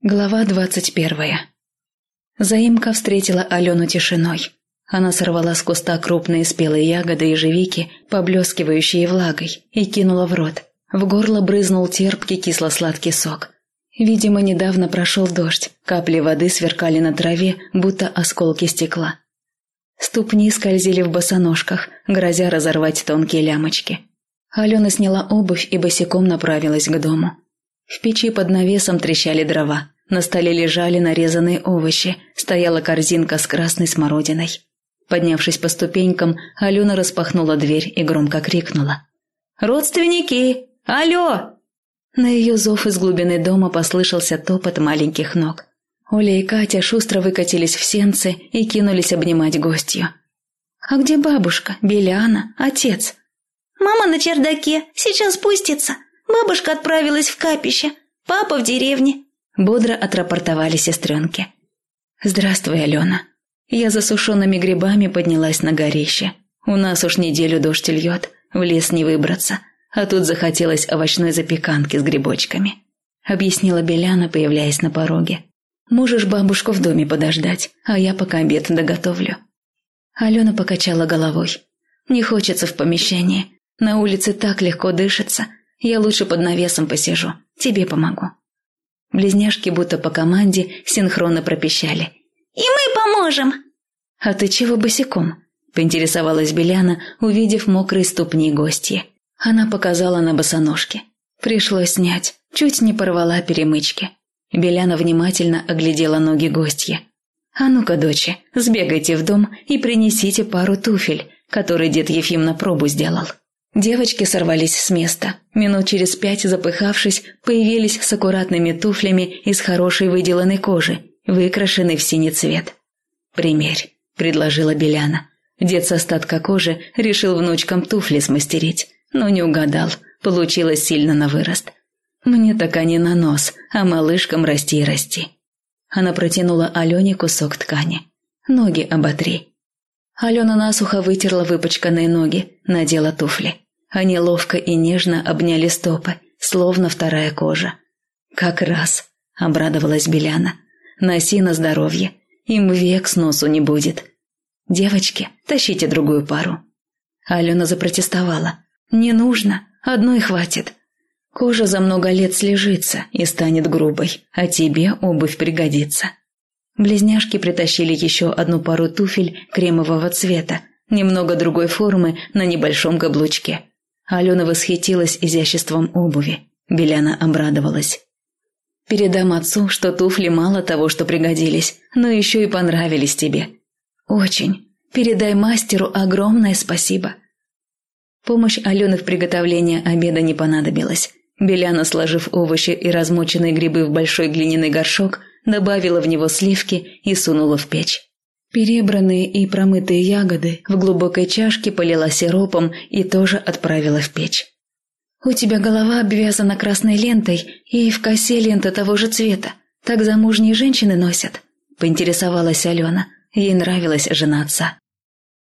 Глава двадцать первая. Заимка встретила Алену тишиной. Она сорвала с куста крупные спелые ягоды ежевики, поблескивающие влагой, и кинула в рот. В горло брызнул терпкий кисло-сладкий сок. Видимо, недавно прошел дождь, капли воды сверкали на траве, будто осколки стекла. Ступни скользили в босоножках, грозя разорвать тонкие лямочки. Алена сняла обувь и босиком направилась к дому. В печи под навесом трещали дрова. На столе лежали нарезанные овощи, стояла корзинка с красной смородиной. Поднявшись по ступенькам, Алена распахнула дверь и громко крикнула. «Родственники! Алло!» На ее зов из глубины дома послышался топот маленьких ног. Оля и Катя шустро выкатились в сенцы и кинулись обнимать гостью. «А где бабушка, Беляна, отец?» «Мама на чердаке, сейчас спустится», Бабушка отправилась в капище, папа в деревне. Бодро отрапортовали сестренки. «Здравствуй, Алена. Я за сушеными грибами поднялась на горище. У нас уж неделю дождь льет, в лес не выбраться, а тут захотелось овощной запеканки с грибочками», — объяснила Беляна, появляясь на пороге. «Можешь бабушку в доме подождать, а я пока обед доготовлю». Алена покачала головой. «Не хочется в помещении. На улице так легко дышится, я лучше под навесом посижу. Тебе помогу». Близняшки будто по команде синхронно пропищали. «И мы поможем!» «А ты чего босиком?» – поинтересовалась Беляна, увидев мокрые ступни гостья. Она показала на босоножки. Пришлось снять, чуть не порвала перемычки. Беляна внимательно оглядела ноги гостья. «А ну-ка, дочи, сбегайте в дом и принесите пару туфель, которые дед Ефим на пробу сделал». Девочки сорвались с места. Минут через пять, запыхавшись, появились с аккуратными туфлями из хорошей выделанной кожи, выкрашенной в синий цвет. «Примерь», – предложила Беляна. Дед с остатка кожи решил внучкам туфли смастерить, но не угадал, получилось сильно на вырост. «Мне так они на нос, а малышкам расти и расти». Она протянула Алене кусок ткани. «Ноги оботри». Алена насухо вытерла выпачканные ноги, надела туфли. Они ловко и нежно обняли стопы, словно вторая кожа. «Как раз», — обрадовалась Беляна. «Носи на здоровье, им век с носу не будет. Девочки, тащите другую пару». Алена запротестовала. «Не нужно, одной хватит. Кожа за много лет слежится и станет грубой, а тебе обувь пригодится». Близняшки притащили еще одну пару туфель кремового цвета, немного другой формы на небольшом каблучке. Алена восхитилась изяществом обуви. Беляна обрадовалась. «Передам отцу, что туфли мало того, что пригодились, но еще и понравились тебе. Очень. Передай мастеру огромное спасибо». Помощь Алены в приготовлении обеда не понадобилась. Беляна, сложив овощи и размоченные грибы в большой глиняный горшок, добавила в него сливки и сунула в печь. Перебранные и промытые ягоды в глубокой чашке полила сиропом и тоже отправила в печь. «У тебя голова обвязана красной лентой и в косе лента того же цвета. Так замужние женщины носят», – поинтересовалась Алена. Ей нравилась жена отца.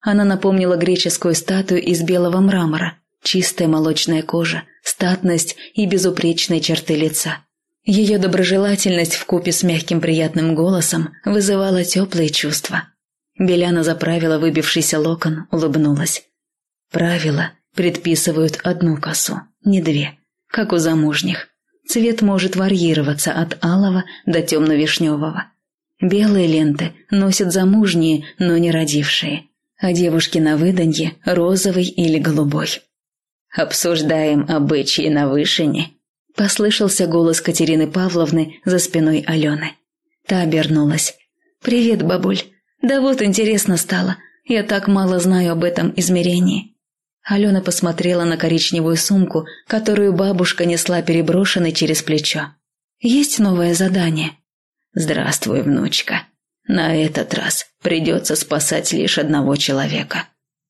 Она напомнила греческую статую из белого мрамора. Чистая молочная кожа, статность и безупречные черты лица. Ее доброжелательность в купе с мягким приятным голосом вызывала теплые чувства. Беляна заправила выбившийся локон, улыбнулась. Правила предписывают одну косу, не две, как у замужних. Цвет может варьироваться от алого до темно-вишневого. Белые ленты носят замужние, но не родившие, а девушки на выданье – розовый или голубой. «Обсуждаем обычаи на вышине», – послышался голос Катерины Павловны за спиной Алены. Та обернулась. «Привет, бабуль. Да вот интересно стало. Я так мало знаю об этом измерении». Алена посмотрела на коричневую сумку, которую бабушка несла переброшенной через плечо. «Есть новое задание?» «Здравствуй, внучка. На этот раз придется спасать лишь одного человека.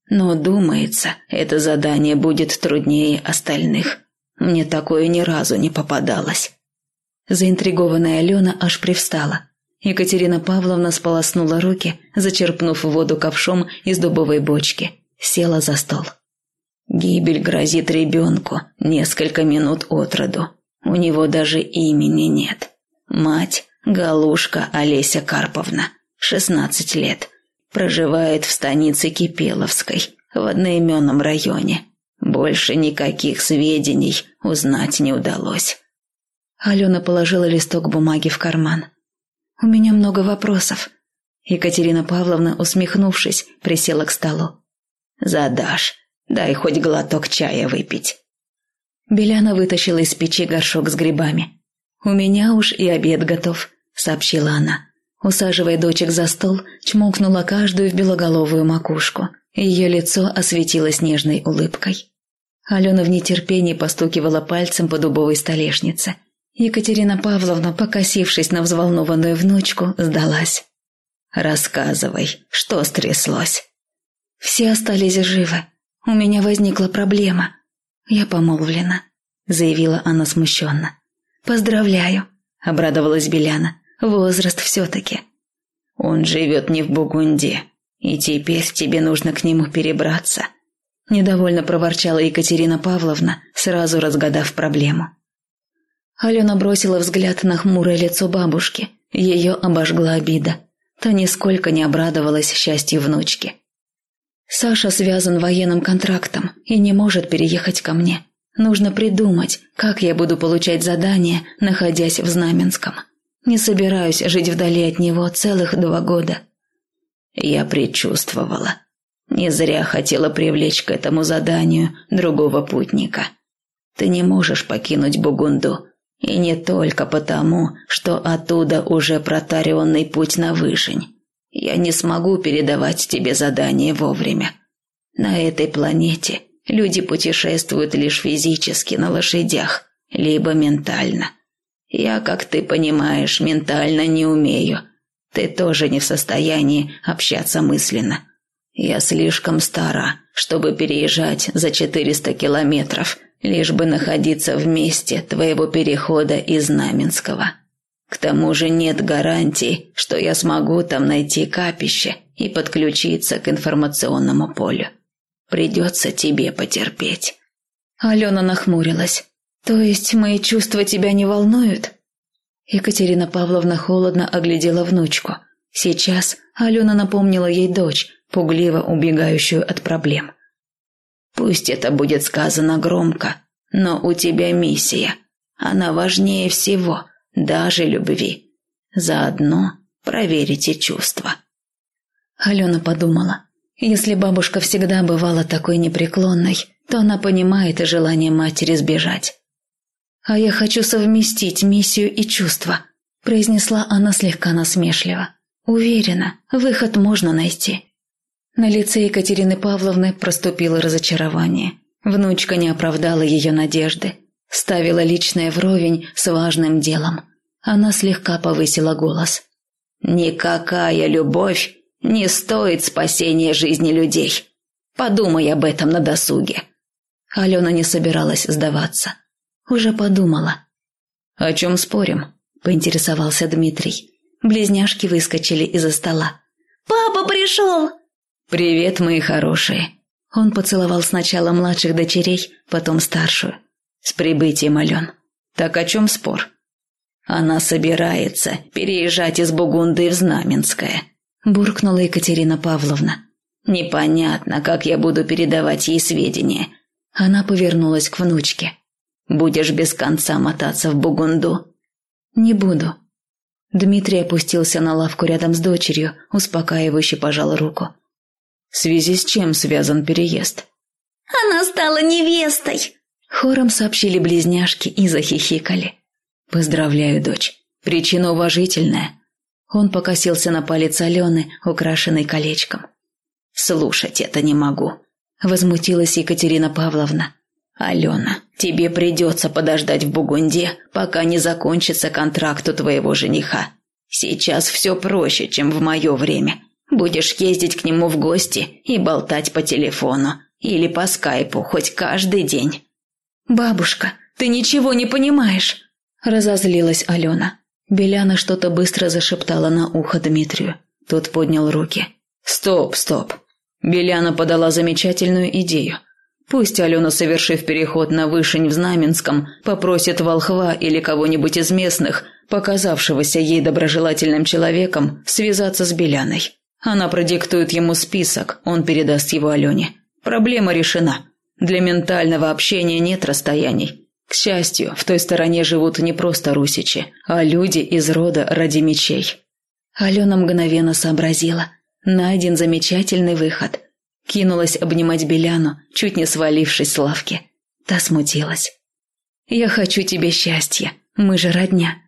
Но, думается, это задание будет труднее остальных. Мне такое ни разу не попадалось». Заинтригованная Алена аж привстала. Екатерина Павловна сполоснула руки, зачерпнув воду ковшом из дубовой бочки. Села за стол. «Гибель грозит ребенку несколько минут от роду. У него даже имени нет. Мать Галушка Олеся Карповна, 16 лет. Проживает в станице Кипеловской, в одноименном районе. Больше никаких сведений узнать не удалось. Алена положила листок бумаги в карман. «У меня много вопросов». Екатерина Павловна, усмехнувшись, присела к столу. «Задашь. Дай хоть глоток чая выпить». Беляна вытащила из печи горшок с грибами. «У меня уж и обед готов», — сообщила она. Усаживая дочек за стол, чмокнула каждую в белоголовую макушку. Ее лицо осветилось нежной улыбкой. Алена в нетерпении постукивала пальцем по дубовой столешнице. Екатерина Павловна, покосившись на взволнованную внучку, сдалась. «Рассказывай, что стряслось?» «Все остались живы. У меня возникла проблема. Я помолвлена», — заявила она смущенно. «Поздравляю», — обрадовалась Беляна. «Возраст все-таки». «Он живет не в Бугунде, и теперь тебе нужно к нему перебраться», — недовольно проворчала Екатерина Павловна, сразу разгадав проблему. Алена бросила взгляд на хмурое лицо бабушки. Ее обожгла обида. Та нисколько не обрадовалась счастью внучки. Саша связан военным контрактом и не может переехать ко мне. Нужно придумать, как я буду получать задания, находясь в Знаменском. Не собираюсь жить вдали от него целых два года. Я предчувствовала. Не зря хотела привлечь к этому заданию другого путника. Ты не можешь покинуть Бугунду, и не только потому, что оттуда уже протаренный путь на вышень. Я не смогу передавать тебе задание вовремя. На этой планете люди путешествуют лишь физически на лошадях, либо ментально. Я, как ты понимаешь, ментально не умею. Ты тоже не в состоянии общаться мысленно. Я слишком стара, чтобы переезжать за 400 километров, лишь бы находиться в месте твоего перехода из Знаменского. К тому же нет гарантий, что я смогу там найти капище и подключиться к информационному полю. Придется тебе потерпеть». Алена нахмурилась. «То есть мои чувства тебя не волнуют?» Екатерина Павловна холодно оглядела внучку. Сейчас Алена напомнила ей дочь, пугливо убегающую от проблем. «Пусть это будет сказано громко, но у тебя миссия. Она важнее всего даже любви. Заодно проверите чувства. Алена подумала, если бабушка всегда бывала такой непреклонной, то она понимает и желание матери сбежать. «А я хочу совместить миссию и чувства», – произнесла она слегка насмешливо. «Уверена, выход можно найти». На лице Екатерины Павловны проступило разочарование. Внучка не оправдала ее надежды ставила личное вровень с важным делом. Она слегка повысила голос. «Никакая любовь не стоит спасения жизни людей. Подумай об этом на досуге». Алена не собиралась сдаваться. Уже подумала. «О чем спорим?» – поинтересовался Дмитрий. Близняшки выскочили из-за стола. «Папа пришел!» «Привет, мои хорошие!» Он поцеловал сначала младших дочерей, потом старшую. «С прибытием, Ален. Так о чем спор?» «Она собирается переезжать из Бугунды в Знаменское», – буркнула Екатерина Павловна. «Непонятно, как я буду передавать ей сведения». Она повернулась к внучке. «Будешь без конца мотаться в Бугунду?» «Не буду». Дмитрий опустился на лавку рядом с дочерью, успокаивающе пожал руку. «В связи с чем связан переезд?» «Она стала невестой!» Хором сообщили близняшки и захихикали. «Поздравляю, дочь. Причина уважительная». Он покосился на палец Алены, украшенный колечком. «Слушать это не могу», – возмутилась Екатерина Павловна. «Алена, тебе придется подождать в Бугунде, пока не закончится контракт у твоего жениха. Сейчас все проще, чем в мое время. Будешь ездить к нему в гости и болтать по телефону или по скайпу хоть каждый день». «Бабушка, ты ничего не понимаешь!» – разозлилась Алена. Беляна что-то быстро зашептала на ухо Дмитрию. Тот поднял руки. «Стоп, стоп!» Беляна подала замечательную идею. Пусть Алена, совершив переход на Вышень в Знаменском, попросит Волхва или кого-нибудь из местных показавшегося ей доброжелательным человеком, связаться с Беляной. Она продиктует ему список, он передаст его Алене. Проблема решена. Для ментального общения нет расстояний. К счастью, в той стороне живут не просто русичи, а люди из рода ради мечей. Алена мгновенно сообразила. Найден замечательный выход. Кинулась обнимать Беляну, чуть не свалившись с лавки. Та смутилась. «Я хочу тебе счастья. Мы же родня».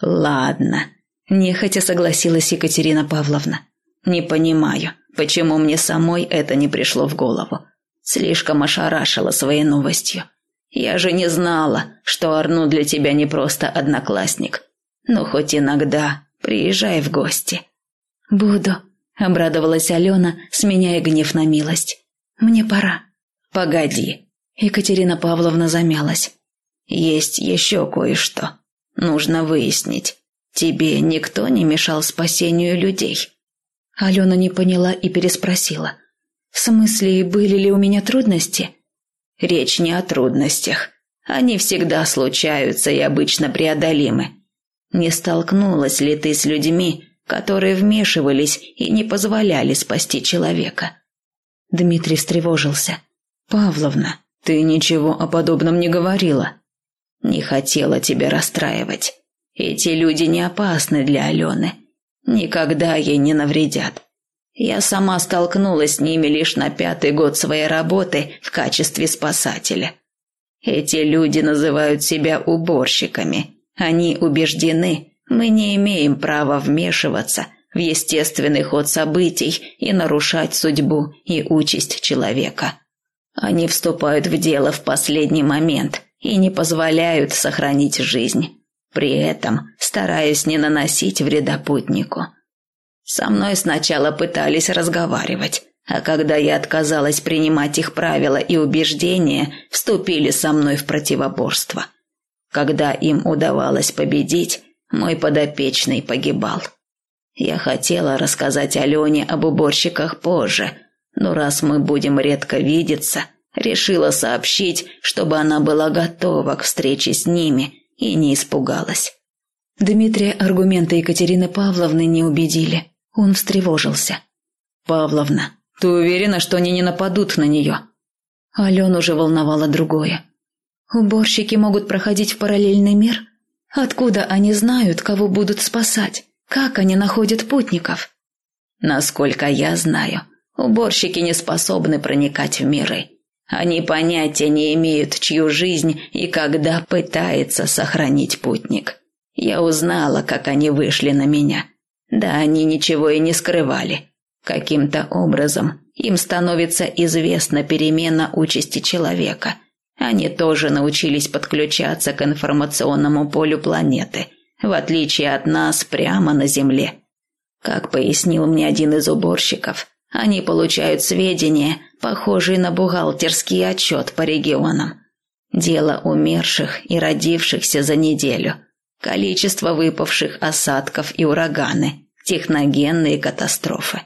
«Ладно», – нехотя согласилась Екатерина Павловна. «Не понимаю, почему мне самой это не пришло в голову. Слишком ошарашила своей новостью. Я же не знала, что Арну для тебя не просто одноклассник. Но хоть иногда приезжай в гости». «Буду», – обрадовалась Алена, сменяя гнев на милость. «Мне пора». «Погоди». Екатерина Павловна замялась. «Есть еще кое-что. Нужно выяснить. Тебе никто не мешал спасению людей?» Алена не поняла и переспросила. «В смысле, были ли у меня трудности?» Речь не о трудностях. Они всегда случаются и обычно преодолимы. Не столкнулась ли ты с людьми, которые вмешивались и не позволяли спасти человека? Дмитрий встревожился. «Павловна, ты ничего о подобном не говорила. Не хотела тебя расстраивать. Эти люди не опасны для Алены. Никогда ей не навредят. Я сама столкнулась с ними лишь на пятый год своей работы в качестве спасателя. Эти люди называют себя уборщиками. Они убеждены, мы не имеем права вмешиваться в естественный ход событий и нарушать судьбу и участь человека. Они вступают в дело в последний момент и не позволяют сохранить жизнь, при этом стараясь не наносить вреда путнику. Со мной сначала пытались разговаривать, а когда я отказалась принимать их правила и убеждения, вступили со мной в противоборство. Когда им удавалось победить, мой подопечный погибал. Я хотела рассказать Алене об уборщиках позже, но раз мы будем редко видеться, решила сообщить, чтобы она была готова к встрече с ними и не испугалась. Дмитрия аргументы Екатерины Павловны не убедили. Он встревожился. «Павловна, ты уверена, что они не нападут на нее?» Алену уже волновало другое. «Уборщики могут проходить в параллельный мир? Откуда они знают, кого будут спасать? Как они находят путников?» «Насколько я знаю, уборщики не способны проникать в миры. Они понятия не имеют, чью жизнь и когда пытается сохранить путник. Я узнала, как они вышли на меня. Да, они ничего и не скрывали. Каким-то образом им становится известна перемена участи человека. Они тоже научились подключаться к информационному полю планеты, в отличие от нас прямо на Земле. Как пояснил мне один из уборщиков, они получают сведения, похожие на бухгалтерский отчет по регионам. Дело умерших и родившихся за неделю – количество выпавших осадков и ураганы, техногенные катастрофы.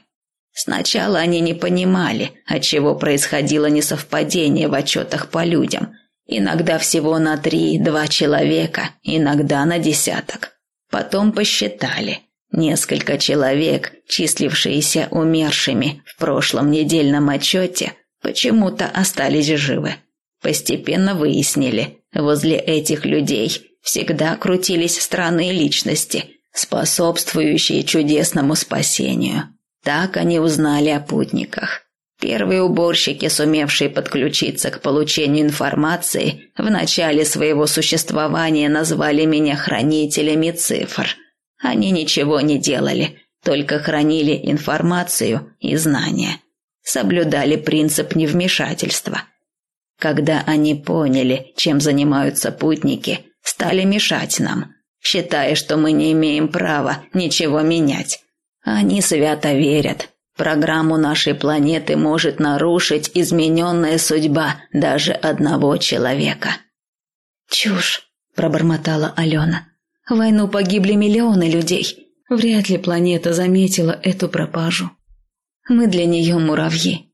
Сначала они не понимали, от чего происходило несовпадение в отчетах по людям. Иногда всего на три-два человека, иногда на десяток. Потом посчитали. Несколько человек, числившиеся умершими в прошлом недельном отчете, почему-то остались живы. Постепенно выяснили, возле этих людей всегда крутились странные личности, способствующие чудесному спасению. Так они узнали о путниках. Первые уборщики, сумевшие подключиться к получению информации, в начале своего существования назвали меня хранителями цифр. Они ничего не делали, только хранили информацию и знания. Соблюдали принцип невмешательства. Когда они поняли, чем занимаются путники, стали мешать нам, считая, что мы не имеем права ничего менять. Они свято верят. Программу нашей планеты может нарушить измененная судьба даже одного человека. «Чушь!» – пробормотала Алена. «В войну погибли миллионы людей. Вряд ли планета заметила эту пропажу. Мы для нее муравьи».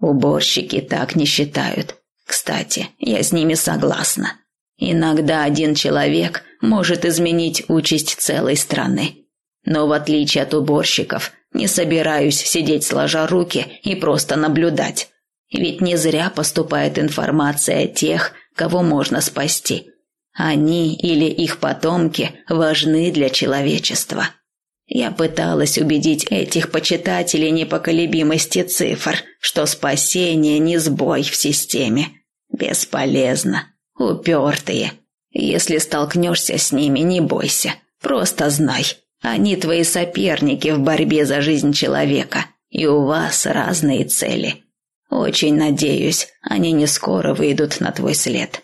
Уборщики так не считают. Кстати, я с ними согласна. Иногда один человек может изменить участь целой страны. Но в отличие от уборщиков, не собираюсь сидеть сложа руки и просто наблюдать. Ведь не зря поступает информация о тех, кого можно спасти. Они или их потомки важны для человечества. Я пыталась убедить этих почитателей непоколебимости цифр, что спасение не сбой в системе. Бесполезно. Упертые. Если столкнешься с ними, не бойся. Просто знай, они твои соперники в борьбе за жизнь человека, и у вас разные цели. Очень надеюсь, они не скоро выйдут на твой след.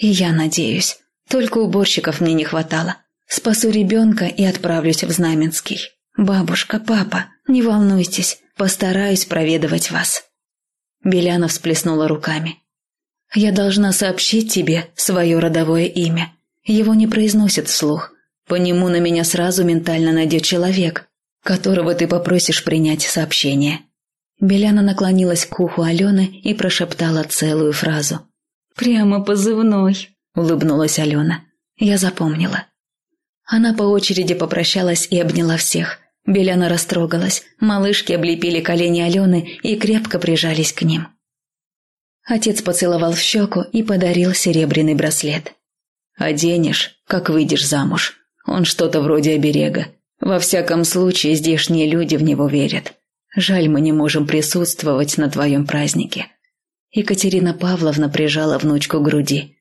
И я надеюсь. Только уборщиков мне не хватало. Спасу ребенка и отправлюсь в Знаменский. Бабушка, папа, не волнуйтесь, постараюсь проведывать вас. Беляна всплеснула руками. Я должна сообщить тебе свое родовое имя. Его не произносят вслух. По нему на меня сразу ментально найдет человек, которого ты попросишь принять сообщение. Беляна наклонилась к уху Алены и прошептала целую фразу. «Прямо позывной», – улыбнулась Алена. Я запомнила. Она по очереди попрощалась и обняла всех. Беляна растрогалась, малышки облепили колени Алены и крепко прижались к ним. Отец поцеловал в щеку и подарил серебряный браслет. «Оденешь, как выйдешь замуж. Он что-то вроде оберега. Во всяком случае, здешние люди в него верят. Жаль, мы не можем присутствовать на твоем празднике». Екатерина Павловна прижала внучку к груди.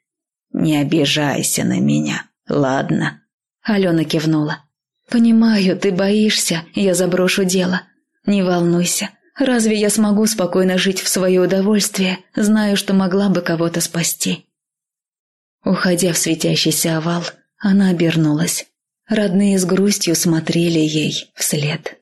«Не обижайся на меня, ладно?» Алена кивнула. «Понимаю, ты боишься, я заброшу дело. Не волнуйся. Разве я смогу спокойно жить в свое удовольствие, зная, что могла бы кого-то спасти?» Уходя в светящийся овал, она обернулась. Родные с грустью смотрели ей вслед.